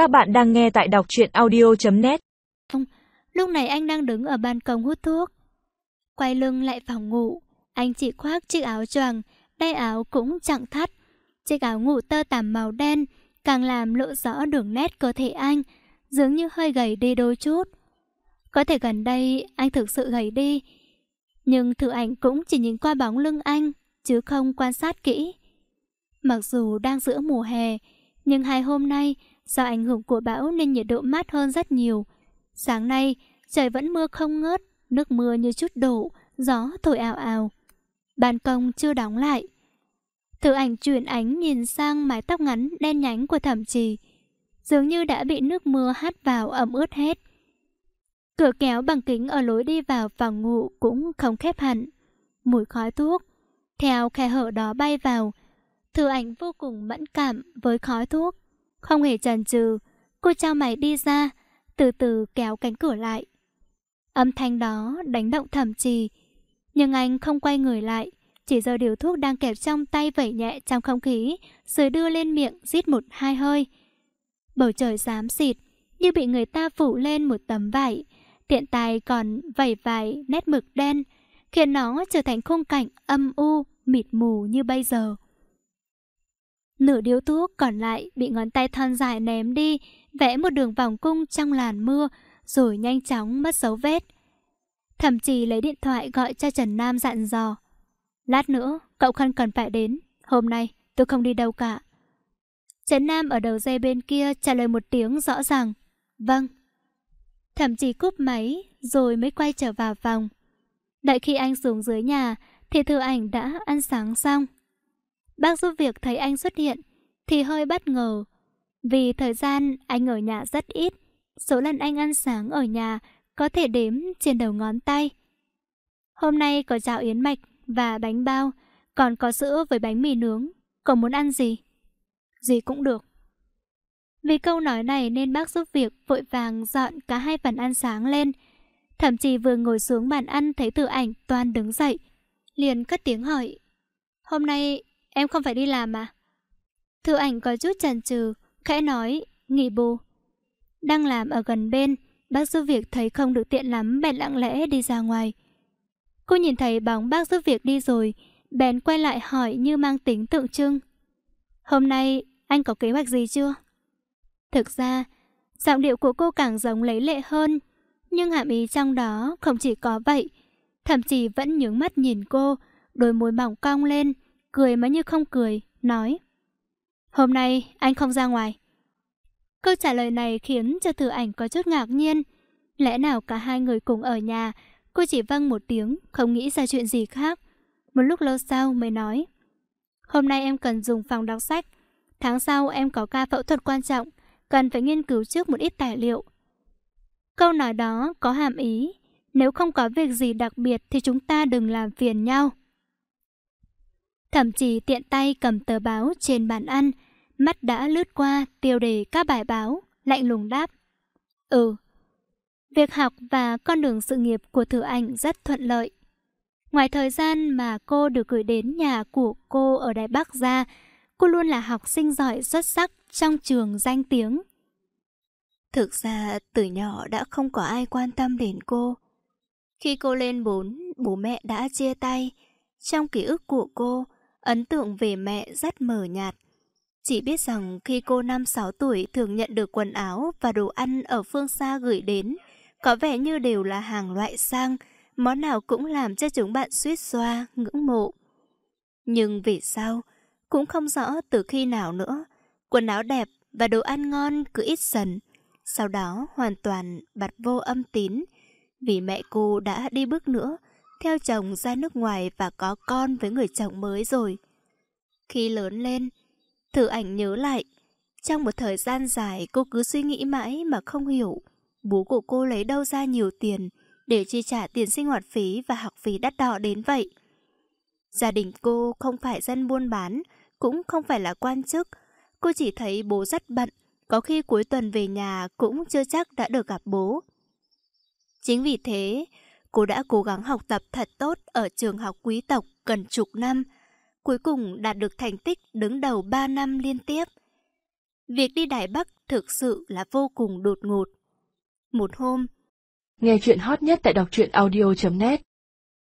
Các bạn đang nghe tại đọc truyện audio.net Lúc này anh đang đứng ở ban công hút thuốc. Quay lưng lại phòng ngủ, anh chỉ khoác chiếc áo choàng, đai áo cũng chẳng thắt. Chiếc áo ngủ tơ tằm màu đen càng làm lộ rõ đường nét cơ thể anh, dường như hơi gầy đi đôi chút. Có thể gần đây anh thực sự gầy đi, nhưng thử ảnh cũng chỉ nhìn qua bóng lưng anh, chứ không quan sát kỹ. Mặc dù đang giữa mùa hè, nhưng hai hôm nay do ảnh hưởng của bão nên nhiệt độ mát hơn rất nhiều. Sáng nay, trời vẫn mưa không ngớt, nước mưa như chút đổ, gió thổi ào ào. Ban công chưa đóng lại. Thử ảnh chuyển ánh nhìn sang mái tóc ngắn đen nhánh của thẩm trì. Dường như đã bị nước mưa hắt vào ẩm ướt hết. Cửa kéo bằng kính ở lối đi vào phòng ngủ cũng không khép hẳn. Mùi khói thuốc, theo khe hở đó bay vào. Thử ảnh vô cùng mẫn cảm với khói thuốc. Không hề chần chừ, cô trao mày đi ra, từ từ kéo cánh cửa lại. Âm thanh đó đánh động thẩm trì, nhưng anh không quay người lại, chỉ giờ điều thuốc đang kẹp trong tay vẩy nhẹ trong không khí, rồi đưa lên miệng rít một hai hơi. Bầu trời xám xịt, như bị người ta phủ lên một tấm vải, tiện tay còn vẩy vài nét mực đen, khiến nó trở thành khung cảnh âm u, mịt mù như bây giờ. Nửa điếu thuốc còn lại bị ngón tay thon dài ném đi, vẽ một đường vòng cung trong làn mưa, rồi nhanh chóng mất dấu vết. Thậm chí lấy điện thoại gọi cho Trần Nam dặn dò. Lát nữa, cậu không cần phải đến. Hôm nay, tôi không đi đâu cả. Trần Nam ở đầu dây bên kia trả lời một tiếng rõ ràng. Vâng. Thậm chí cúp máy, rồi mới quay trở vào phòng. Đợi khi anh xuống dưới nhà, thì thư ảnh đã ăn sáng xong. Bác giúp việc thấy anh xuất hiện thì hơi bất ngờ. Vì thời gian anh ở nhà rất ít, số lần anh ăn sáng ở nhà có thể đếm trên đầu ngón tay. Hôm nay có cháo yến mạch và bánh bao, còn có sữa với bánh mì nướng. Cậu muốn ăn gì? Gì cũng được. Vì câu nói này nên bác giúp việc vội vàng dọn cả hai phần ăn sáng lên. Thậm chí vừa ngồi xuống bàn ăn thấy tự ảnh toàn đứng dậy. Liền cất tiếng hỏi. Hôm nay Em không phải đi làm à? Thư ảnh có chút chần chừ, khẽ nói, nghỉ bù. Đang làm ở gần bên, bác giúp việc thấy không được tiện lắm bèn lặng lẽ đi ra ngoài. Cô nhìn thấy bóng bác giúp việc đi rồi, bèn quay lại hỏi như mang tính tượng trưng. Hôm nay anh có kế hoạch gì chưa? Thực ra, giọng điệu của cô càng giống lấy lệ hơn, nhưng hàm ý trong đó không chỉ có vậy. Thậm chí vẫn nhướng mắt nhìn cô, đôi môi mỏng cong lên, cười mà như không cười, nói Hôm nay anh không ra ngoài. Câu trả lời này khiến cho thử ảnh có chút ngạc nhiên. Lẽ nào cả hai người cùng ở nhà, cô chỉ vâng một tiếng, không nghĩ ra chuyện gì khác. Một lúc lâu sau mới nói Hôm nay em cần dùng phòng đọc sách. Tháng sau em có ca phẫu thuật quan trọng, cần phải nghiên cứu trước một ít tài liệu. Câu nói đó có hàm ý, nếu không có việc gì đặc biệt thì chúng ta đừng làm phiền nhau. Thậm chí tiện tay cầm tờ báo trên bàn ăn, mắt đã lướt qua tiêu đề các bài báo, lạnh lùng đáp. Ừ, việc học và con đường sự nghiệp của Thừa Anh rất thuận lợi. Ngoài thời gian mà cô được gửi đến nhà của cô ở Đài Bắc ra, cô luôn là học sinh giỏi xuất sắc trong trường danh tiếng. Thực ra từ nhỏ đã không có ai quan tâm đến cô. Khi cô lên bốn, bố mẹ đã chia tay. Trong ký ức của cô, ấn tượng về mẹ rất mờ nhạt. Chỉ biết rằng khi cô 5-6 tuổi thường nhận được quần áo và đồ ăn ở phương xa gửi đến, có vẻ như đều là hàng loại sang, món nào cũng làm cho chúng bạn suýt xoa, ngưỡng mộ. Nhưng vì sao? Cũng không rõ từ khi nào nữa. Quần áo đẹp và đồ ăn ngon cứ ít dần. Sau đó hoàn toàn bật vô âm tín. Vì mẹ cô đã đi bước nữa, theo chồng ra nước ngoài và có con với người chồng mới rồi. Khi lớn lên, thử ảnh nhớ lại, trong một thời gian dài cô cứ suy nghĩ mãi mà không hiểu bố của cô lấy đâu ra nhiều tiền để chi trả tiền sinh hoạt phí và học phí đắt đỏ đến vậy. Gia đình cô không phải dân buôn bán, cũng không phải là quan chức. Cô chỉ thấy bố rất bận, có khi cuối tuần về nhà cũng chưa chắc đã được gặp bố. Chính vì thế, Cô đã cố gắng học tập thật tốt ở trường học quý tộc gần chục năm, cuối cùng đạt được thành tích đứng đầu 3 năm liên tiếp. Việc đi Đài Bắc thực sự là vô cùng đột ngột. Một hôm, Nghe chuyện hot nhất tại đọc truyện audio.net